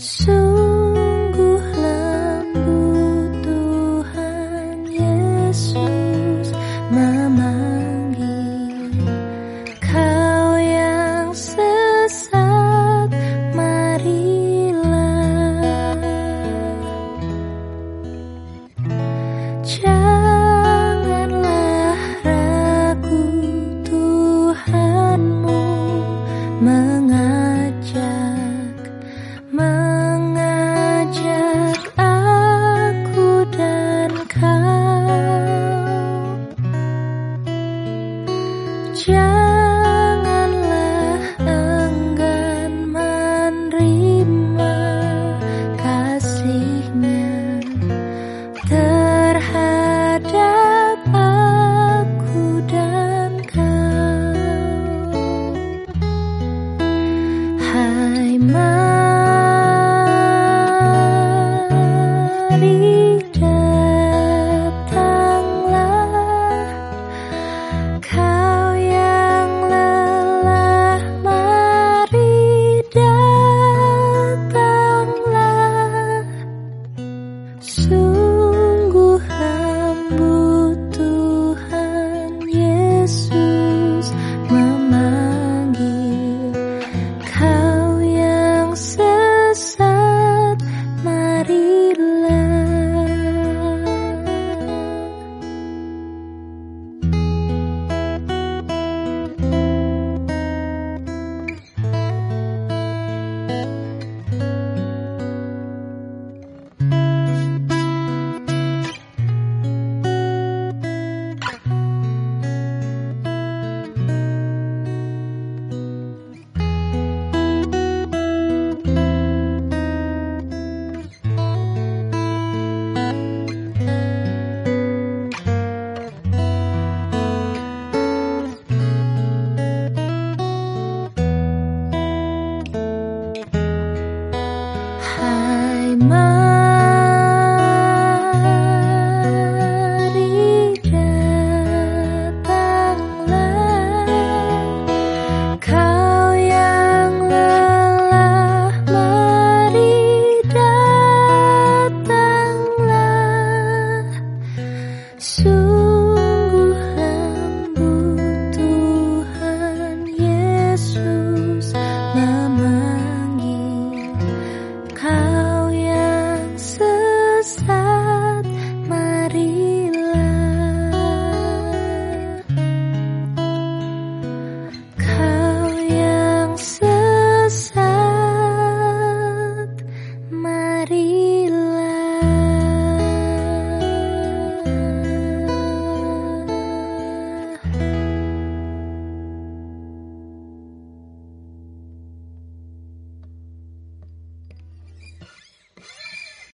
Sungguh lembut Tuhan Yesus memanggil. Kau yang sesat marilah. Janganlah ragu Tuhanmu memanggil Sungguh lembut Tuhan Yesus memanggil Kau yang sesat Marilah. Kau yang sesat Marilah.